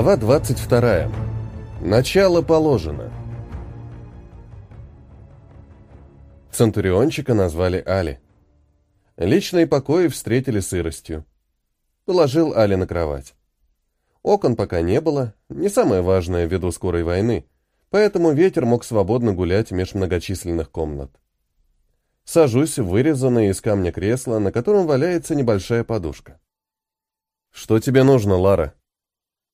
Глава 22. Начало положено. Центуриончика назвали Али. Личные покои встретили сыростью. Положил Али на кровать. Окон пока не было, не самое важное ввиду скорой войны, поэтому ветер мог свободно гулять меж многочисленных комнат. Сажусь в вырезанное из камня кресло, на котором валяется небольшая подушка. «Что тебе нужно, Лара?»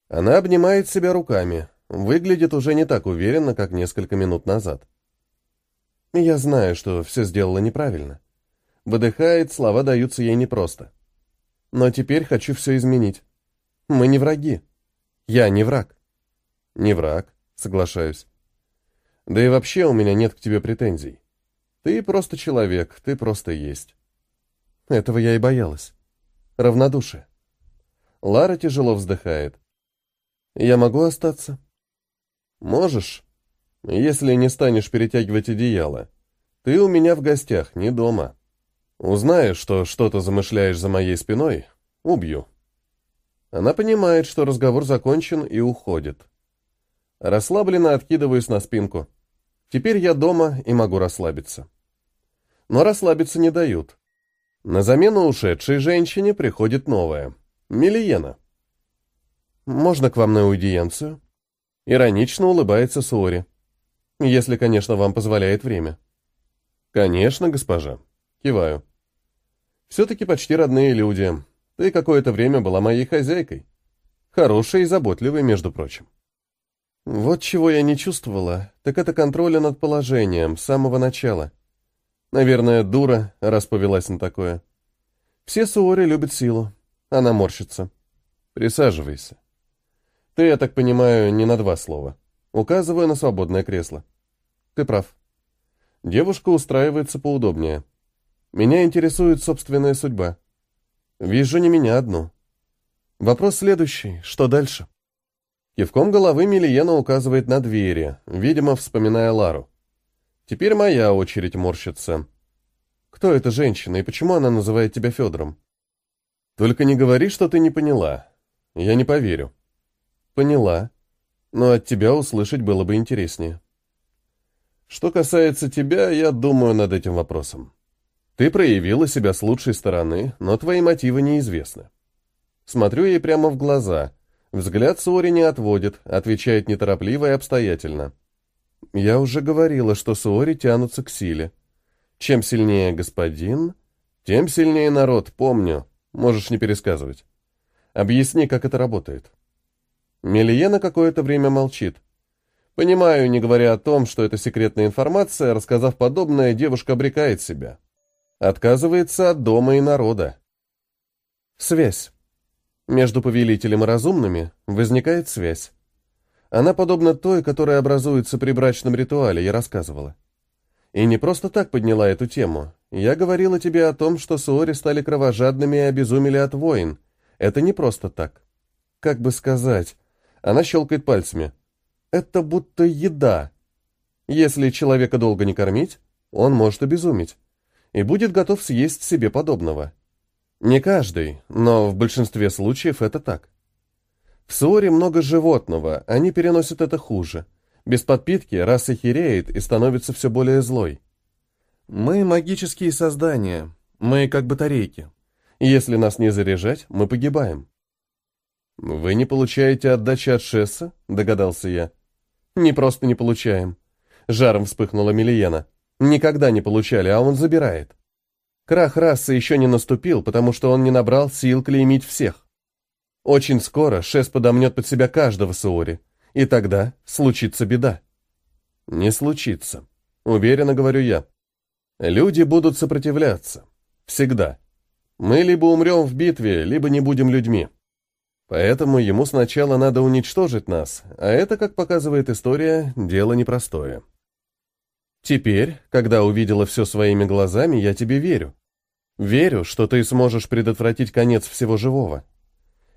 Она обнимает себя руками, выглядит уже не так уверенно, как несколько минут назад. Я знаю, что все сделала неправильно. Выдыхает, слова даются ей непросто. Но теперь хочу все изменить. Мы не враги. Я не враг. Не враг, соглашаюсь. Да и вообще у меня нет к тебе претензий. Ты просто человек, ты просто есть. Этого я и боялась. Равнодушие. Лара тяжело вздыхает. Я могу остаться? Можешь, если не станешь перетягивать одеяло. Ты у меня в гостях, не дома. Узнаешь, что что-то замышляешь за моей спиной, убью. Она понимает, что разговор закончен и уходит. Расслабленно откидываюсь на спинку. Теперь я дома и могу расслабиться. Но расслабиться не дают. На замену ушедшей женщине приходит новая. Милиена. «Можно к вам на аудиенцию?» Иронично улыбается Суори. «Если, конечно, вам позволяет время». «Конечно, госпожа». Киваю. «Все-таки почти родные люди. Ты какое-то время была моей хозяйкой. Хорошей и заботливой, между прочим». Вот чего я не чувствовала, так это контроля над положением с самого начала. Наверное, дура, раз повелась на такое. Все Суори любят силу. Она морщится. Присаживайся. Ты, я так понимаю, не на два слова. Указываю на свободное кресло. Ты прав. Девушка устраивается поудобнее. Меня интересует собственная судьба. Вижу не меня одну. Вопрос следующий. Что дальше? Кивком головы Милиена указывает на двери, видимо, вспоминая Лару. Теперь моя очередь морщится. Кто эта женщина и почему она называет тебя Федором? Только не говори, что ты не поняла. Я не поверю. Поняла. Но от тебя услышать было бы интереснее. Что касается тебя, я думаю над этим вопросом. Ты проявила себя с лучшей стороны, но твои мотивы неизвестны. Смотрю ей прямо в глаза. Взгляд Суори не отводит, отвечает неторопливо и обстоятельно. Я уже говорила, что Суори тянутся к силе. Чем сильнее господин, тем сильнее народ, помню. Можешь не пересказывать. Объясни, как это работает. Мелиена какое-то время молчит. Понимаю, не говоря о том, что это секретная информация, рассказав подобное, девушка обрекает себя. Отказывается от дома и народа. Связь. Между повелителем и разумными возникает связь. Она подобна той, которая образуется при брачном ритуале, я рассказывала. И не просто так подняла эту тему. Я говорила тебе о том, что Суори стали кровожадными и обезумели от войн. Это не просто так. Как бы сказать, она щелкает пальцами. Это будто еда. Если человека долго не кормить, он может обезуметь. И будет готов съесть себе подобного. Не каждый, но в большинстве случаев это так. В Суоре много животного, они переносят это хуже. Без подпитки раса хереет и становится все более злой. Мы магические создания, мы как батарейки. Если нас не заряжать, мы погибаем. «Вы не получаете отдачи от Шесса?» — догадался я. «Не просто не получаем». Жаром вспыхнула Милиена. «Никогда не получали, а он забирает. Крах расы еще не наступил, потому что он не набрал сил клеймить всех. Очень скоро Шесс подомнет под себя каждого Суори, и тогда случится беда». «Не случится», — уверенно говорю я. «Люди будут сопротивляться. Всегда. Мы либо умрем в битве, либо не будем людьми». Поэтому ему сначала надо уничтожить нас, а это, как показывает история, дело непростое. Теперь, когда увидела все своими глазами, я тебе верю. Верю, что ты сможешь предотвратить конец всего живого.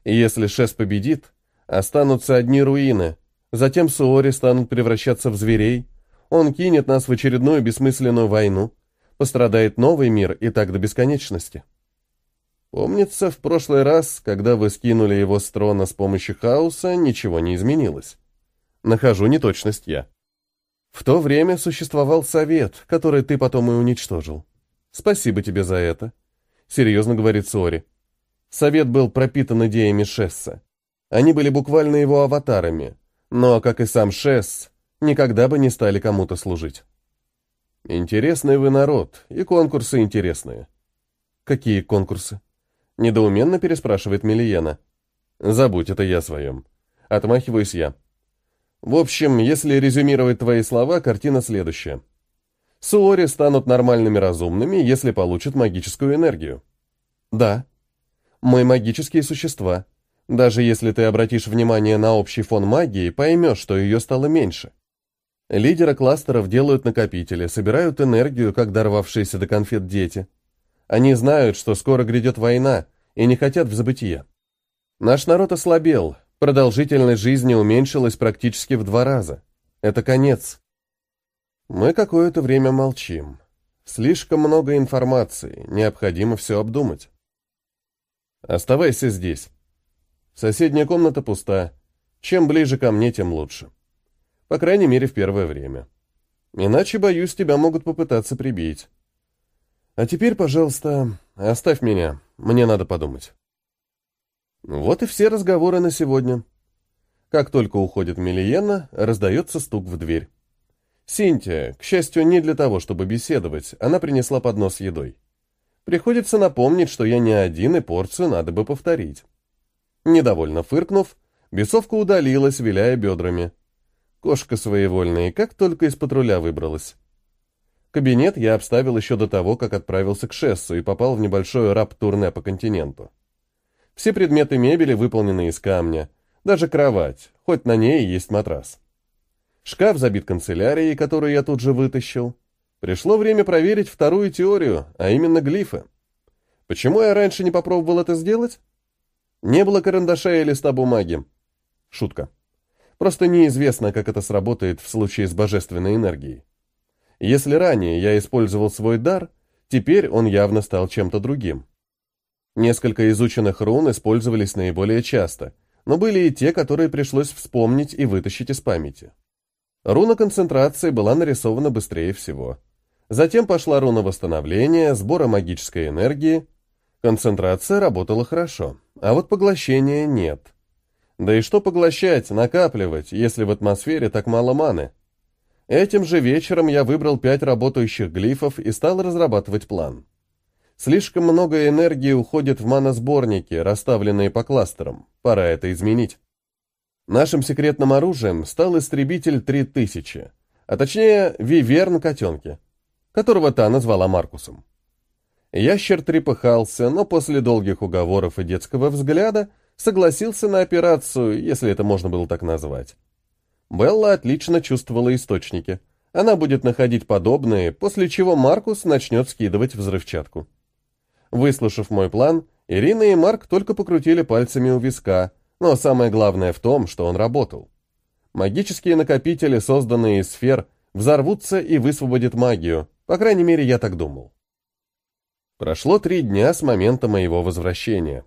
И если Шес победит, останутся одни руины, затем Суори станут превращаться в зверей, он кинет нас в очередную бессмысленную войну, пострадает новый мир и так до бесконечности. Помнится, в прошлый раз, когда вы скинули его с трона с помощью хаоса, ничего не изменилось. Нахожу неточность я. В то время существовал совет, который ты потом и уничтожил. Спасибо тебе за это. Серьезно говорит Сори. Совет был пропитан идеями Шесса. Они были буквально его аватарами, но, как и сам Шесс, никогда бы не стали кому-то служить. Интересный вы народ, и конкурсы интересные. Какие конкурсы? Недоуменно переспрашивает Милиена. Забудь, это я своем. Отмахиваюсь я. В общем, если резюмировать твои слова, картина следующая. Суори станут нормальными разумными, если получат магическую энергию. Да. Мы магические существа. Даже если ты обратишь внимание на общий фон магии, поймешь, что ее стало меньше. Лидеры кластеров делают накопители, собирают энергию, как дорвавшиеся до конфет дети. Они знают, что скоро грядет война, и не хотят в забытие. Наш народ ослабел, продолжительность жизни уменьшилась практически в два раза. Это конец. Мы какое-то время молчим. Слишком много информации, необходимо все обдумать. Оставайся здесь. Соседняя комната пуста. Чем ближе ко мне, тем лучше. По крайней мере, в первое время. Иначе, боюсь, тебя могут попытаться прибить. А теперь, пожалуйста, оставь меня. Мне надо подумать. Вот и все разговоры на сегодня. Как только уходит Милиена, раздается стук в дверь. Синтия, к счастью, не для того, чтобы беседовать, она принесла поднос с едой. Приходится напомнить, что я не один, и порцию надо бы повторить. Недовольно фыркнув, бесовка удалилась, виляя бедрами. Кошка своевольная, как только из патруля выбралась. Кабинет я обставил еще до того, как отправился к Шессу и попал в небольшое раб-турне по континенту. Все предметы мебели выполнены из камня, даже кровать, хоть на ней есть матрас. Шкаф забит канцелярией, которую я тут же вытащил. Пришло время проверить вторую теорию, а именно глифы. Почему я раньше не попробовал это сделать? Не было карандаша и листа бумаги. Шутка. Просто неизвестно, как это сработает в случае с божественной энергией. Если ранее я использовал свой дар, теперь он явно стал чем-то другим. Несколько изученных рун использовались наиболее часто, но были и те, которые пришлось вспомнить и вытащить из памяти. Руна концентрации была нарисована быстрее всего. Затем пошла руна восстановления, сбора магической энергии. Концентрация работала хорошо, а вот поглощения нет. Да и что поглощать, накапливать, если в атмосфере так мало маны? Этим же вечером я выбрал пять работающих глифов и стал разрабатывать план. Слишком много энергии уходит в маносборники, расставленные по кластерам. Пора это изменить. Нашим секретным оружием стал истребитель 3000, а точнее Виверн-котенки, которого та назвала Маркусом. Ящер трепыхался, но после долгих уговоров и детского взгляда согласился на операцию, если это можно было так назвать. Белла отлично чувствовала источники. Она будет находить подобные, после чего Маркус начнет скидывать взрывчатку. Выслушав мой план, Ирина и Марк только покрутили пальцами у виска, но самое главное в том, что он работал. Магические накопители, созданные из сфер, взорвутся и высвободят магию, по крайней мере, я так думал. Прошло три дня с момента моего возвращения.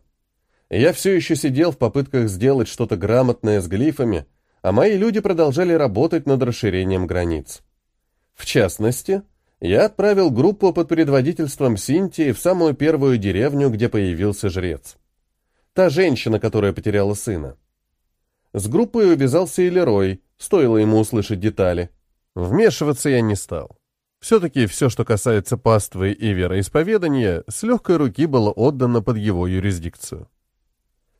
Я все еще сидел в попытках сделать что-то грамотное с глифами, а мои люди продолжали работать над расширением границ. В частности, я отправил группу под предводительством Синтии в самую первую деревню, где появился жрец. Та женщина, которая потеряла сына. С группой увязался и Лерой, стоило ему услышать детали. Вмешиваться я не стал. Все-таки все, что касается паствы и вероисповедания, с легкой руки было отдано под его юрисдикцию.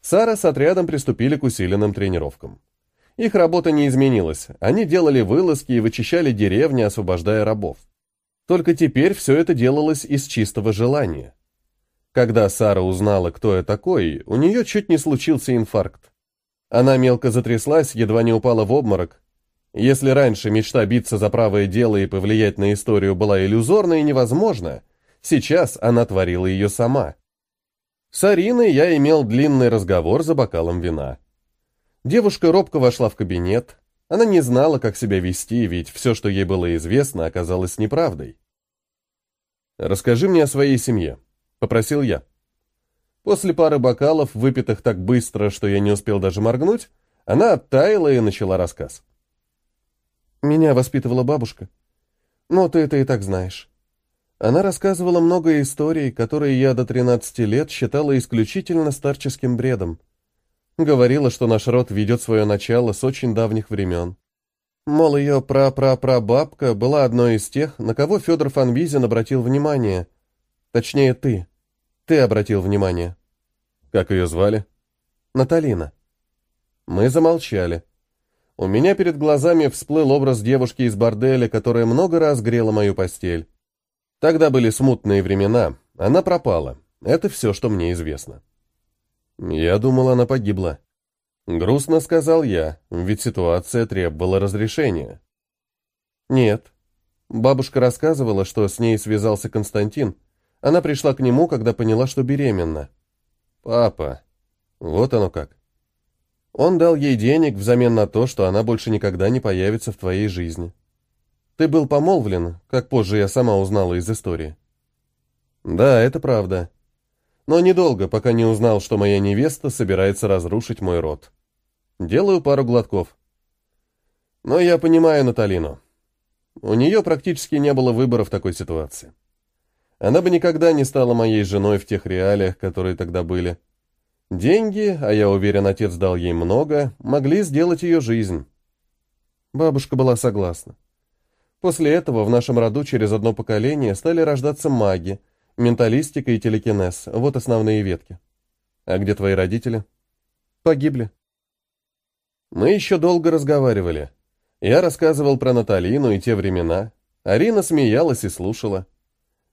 Сара с отрядом приступили к усиленным тренировкам. Их работа не изменилась, они делали вылазки и вычищали деревни, освобождая рабов. Только теперь все это делалось из чистого желания. Когда Сара узнала, кто я такой, у нее чуть не случился инфаркт. Она мелко затряслась, едва не упала в обморок. Если раньше мечта биться за правое дело и повлиять на историю была иллюзорна и невозможна, сейчас она творила ее сама. С Ариной я имел длинный разговор за бокалом вина. Девушка робко вошла в кабинет. Она не знала, как себя вести, ведь все, что ей было известно, оказалось неправдой. «Расскажи мне о своей семье», — попросил я. После пары бокалов, выпитых так быстро, что я не успел даже моргнуть, она оттаяла и начала рассказ. Меня воспитывала бабушка. Но ты это и так знаешь. Она рассказывала много историй, которые я до 13 лет считала исключительно старческим бредом. Говорила, что наш род ведет свое начало с очень давних времен. Мол, ее пра-пра-прабабка была одной из тех, на кого Федор Фанвизин обратил внимание. Точнее, ты. Ты обратил внимание. Как ее звали? Наталина. Мы замолчали. У меня перед глазами всплыл образ девушки из борделя, которая много раз грела мою постель. Тогда были смутные времена. Она пропала. Это все, что мне известно. Я думал, она погибла. Грустно сказал я, ведь ситуация требовала разрешения. Нет. Бабушка рассказывала, что с ней связался Константин. Она пришла к нему, когда поняла, что беременна. Папа. Вот оно как. Он дал ей денег взамен на то, что она больше никогда не появится в твоей жизни. Ты был помолвлен, как позже я сама узнала из истории. Да, это правда но недолго, пока не узнал, что моя невеста собирается разрушить мой род. Делаю пару глотков. Но я понимаю Наталину. У нее практически не было выбора в такой ситуации. Она бы никогда не стала моей женой в тех реалиях, которые тогда были. Деньги, а я уверен, отец дал ей много, могли сделать ее жизнь. Бабушка была согласна. После этого в нашем роду через одно поколение стали рождаться маги, Менталистика и телекинез – вот основные ветки. А где твои родители? Погибли. Мы еще долго разговаривали. Я рассказывал про Наталину и те времена. Арина смеялась и слушала.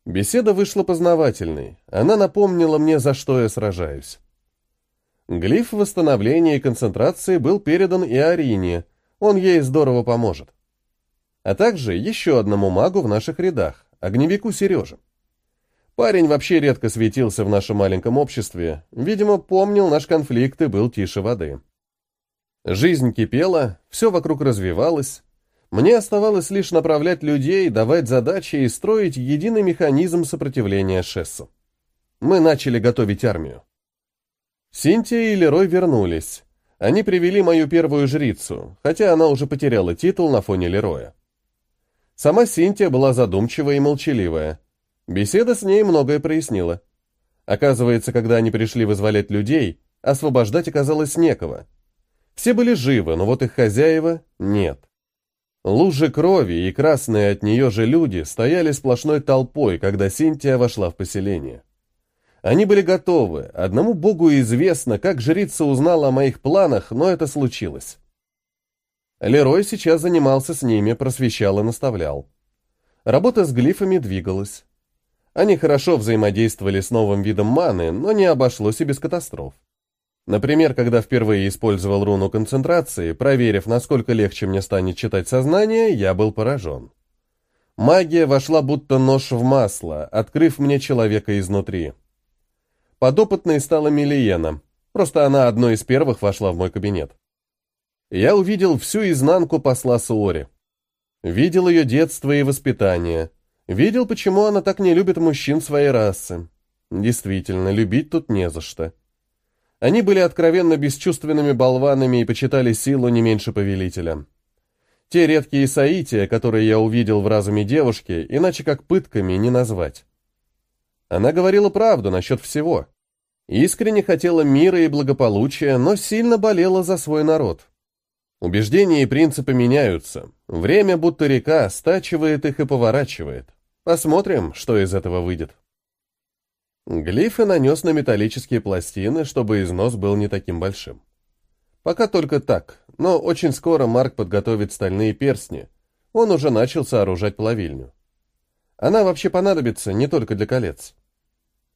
Беседа вышла познавательной. Она напомнила мне, за что я сражаюсь. Глиф восстановления и концентрации был передан и Арине. Он ей здорово поможет. А также еще одному магу в наших рядах, огневику Сереже. Парень вообще редко светился в нашем маленьком обществе, видимо, помнил наш конфликт и был тише воды. Жизнь кипела, все вокруг развивалось. Мне оставалось лишь направлять людей, давать задачи и строить единый механизм сопротивления Шессу. Мы начали готовить армию. Синтия и Лерой вернулись. Они привели мою первую жрицу, хотя она уже потеряла титул на фоне Лероя. Сама Синтия была задумчивая и молчаливая. Беседа с ней многое прояснила. Оказывается, когда они пришли вызволять людей, освобождать оказалось некого. Все были живы, но вот их хозяева нет. Лужи крови и красные от нее же люди стояли сплошной толпой, когда Синтия вошла в поселение. Они были готовы, одному богу известно, как жрица узнала о моих планах, но это случилось. Лерой сейчас занимался с ними, просвещал и наставлял. Работа с глифами двигалась. Они хорошо взаимодействовали с новым видом маны, но не обошлось и без катастроф. Например, когда впервые использовал руну концентрации, проверив, насколько легче мне станет читать сознание, я был поражен. Магия вошла будто нож в масло, открыв мне человека изнутри. Подопытной стала Милиена, просто она одной из первых вошла в мой кабинет. Я увидел всю изнанку посла Суори. Видел ее детство и воспитание, Видел, почему она так не любит мужчин своей расы. Действительно, любить тут не за что. Они были откровенно бесчувственными болванами и почитали силу не меньше повелителя. Те редкие соития, которые я увидел в разуме девушки, иначе как пытками не назвать. Она говорила правду насчет всего. Искренне хотела мира и благополучия, но сильно болела за свой народ. Убеждения и принципы меняются. Время, будто река, стачивает их и поворачивает. Посмотрим, что из этого выйдет. Глифы нанес на металлические пластины, чтобы износ был не таким большим. Пока только так, но очень скоро Марк подготовит стальные перстни. Он уже начал сооружать плавильню. Она вообще понадобится не только для колец.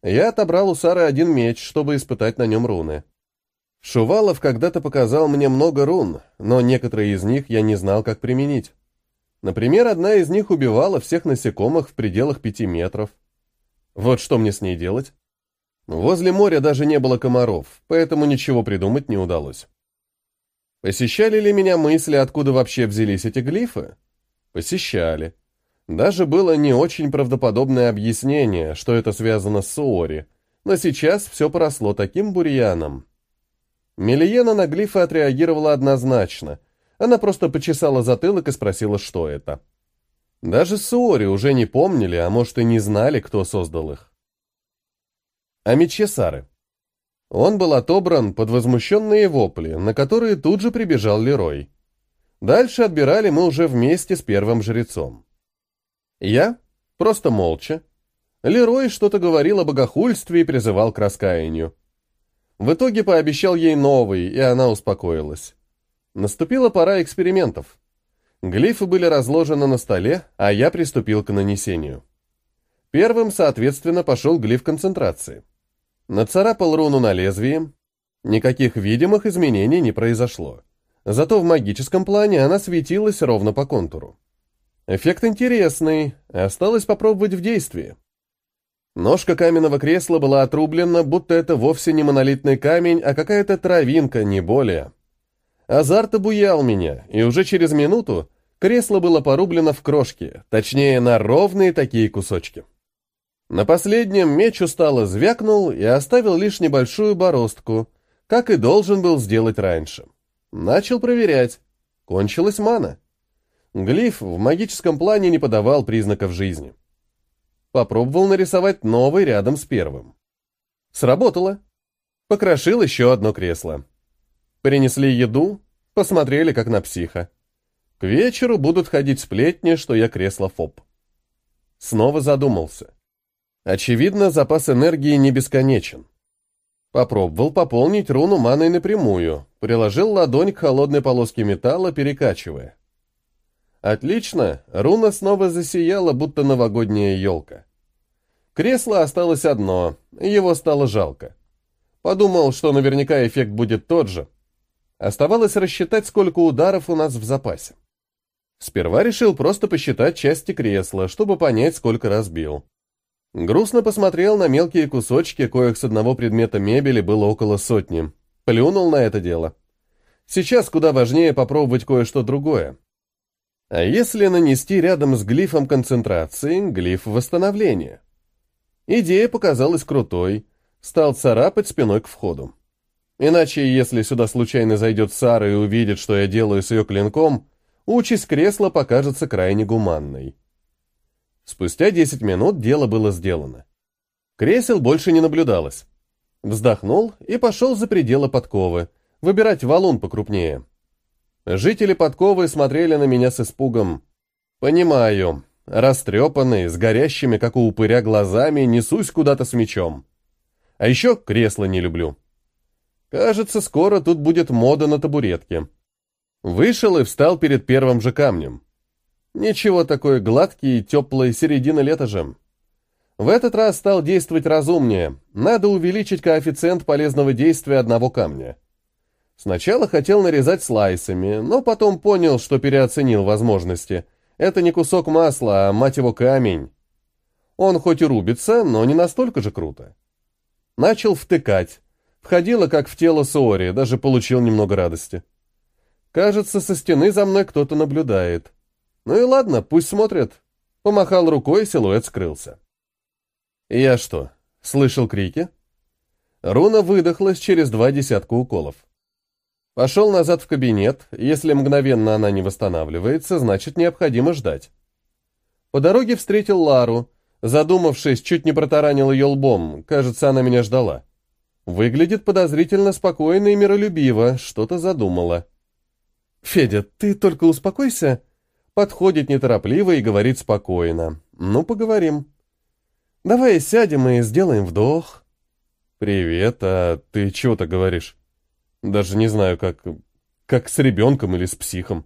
Я отобрал у Сары один меч, чтобы испытать на нем руны. Шувалов когда-то показал мне много рун, но некоторые из них я не знал, как применить. Например, одна из них убивала всех насекомых в пределах пяти метров. Вот что мне с ней делать? Возле моря даже не было комаров, поэтому ничего придумать не удалось. Посещали ли меня мысли, откуда вообще взялись эти глифы? Посещали. Даже было не очень правдоподобное объяснение, что это связано с Суори, но сейчас все поросло таким бурьяном. Мелиена на глифы отреагировала однозначно. Она просто почесала затылок и спросила, что это. Даже Суори уже не помнили, а может и не знали, кто создал их. О мече Сары. Он был отобран под возмущенные вопли, на которые тут же прибежал Лерой. Дальше отбирали мы уже вместе с первым жрецом. Я просто молча. Лерой что-то говорил о богохульстве и призывал к раскаянию. В итоге пообещал ей новый, и она успокоилась. Наступила пора экспериментов. Глифы были разложены на столе, а я приступил к нанесению. Первым, соответственно, пошел глиф концентрации. Нацарапал руну на лезвии. Никаких видимых изменений не произошло. Зато в магическом плане она светилась ровно по контуру. Эффект интересный, осталось попробовать в действии. Ножка каменного кресла была отрублена, будто это вовсе не монолитный камень, а какая-то травинка, не более. Азарт обуял меня, и уже через минуту кресло было порублено в крошки, точнее, на ровные такие кусочки. На последнем меч устало звякнул и оставил лишь небольшую бороздку, как и должен был сделать раньше. Начал проверять. Кончилась мана. Глиф в магическом плане не подавал признаков жизни. Попробовал нарисовать новый рядом с первым. Сработало. Покрошил еще одно кресло. Принесли еду, посмотрели как на психа. К вечеру будут ходить сплетни, что я кресло-фоб. Снова задумался. Очевидно, запас энергии не бесконечен. Попробовал пополнить руну маной напрямую, приложил ладонь к холодной полоске металла, перекачивая. Отлично, руна снова засияла, будто новогодняя елка. Кресло осталось одно, его стало жалко. Подумал, что наверняка эффект будет тот же. Оставалось рассчитать, сколько ударов у нас в запасе. Сперва решил просто посчитать части кресла, чтобы понять, сколько разбил. Грустно посмотрел на мелкие кусочки, коих с одного предмета мебели было около сотни. Плюнул на это дело. Сейчас куда важнее попробовать кое-что другое. А если нанести рядом с глифом концентрации глиф восстановления? Идея показалась крутой, стал царапать спиной к входу. Иначе, если сюда случайно зайдет Сара и увидит, что я делаю с ее клинком, участь кресла покажется крайне гуманной. Спустя 10 минут дело было сделано. Кресел больше не наблюдалось. Вздохнул и пошел за пределы подковы, выбирать валун покрупнее. Жители подковы смотрели на меня с испугом. Понимаю, растрепанный, с горящими, как у упыря, глазами, несусь куда-то с мечом. А еще кресло не люблю. Кажется, скоро тут будет мода на табуретке. Вышел и встал перед первым же камнем. Ничего такой гладкий и теплый, середина лета же. В этот раз стал действовать разумнее. Надо увеличить коэффициент полезного действия одного камня. Сначала хотел нарезать слайсами, но потом понял, что переоценил возможности. Это не кусок масла, а, мать его, камень. Он хоть и рубится, но не настолько же круто. Начал втыкать. Входило, как в тело Сори, даже получил немного радости. Кажется, со стены за мной кто-то наблюдает. Ну и ладно, пусть смотрят. Помахал рукой, силуэт скрылся. Я что, слышал крики? Руна выдохлась через два десятка уколов. Пошел назад в кабинет. Если мгновенно она не восстанавливается, значит, необходимо ждать. По дороге встретил Лару. Задумавшись, чуть не протаранил ее лбом. Кажется, она меня ждала. Выглядит подозрительно спокойно и миролюбиво, что-то задумала. «Федя, ты только успокойся», подходит неторопливо и говорит спокойно. «Ну, поговорим. Давай сядем и сделаем вдох». «Привет, а ты чего-то говоришь? Даже не знаю, как... как с ребенком или с психом».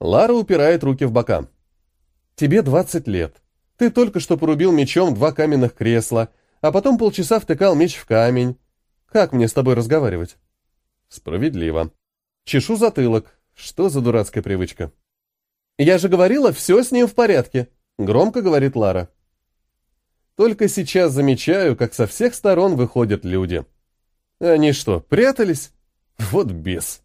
Лара упирает руки в бока. «Тебе 20 лет. Ты только что порубил мечом два каменных кресла, а потом полчаса втыкал меч в камень. Как мне с тобой разговаривать?» «Справедливо. Чешу затылок. Что за дурацкая привычка?» «Я же говорила, все с ним в порядке», — громко говорит Лара. Только сейчас замечаю, как со всех сторон выходят люди. Они что, прятались? Вот бес.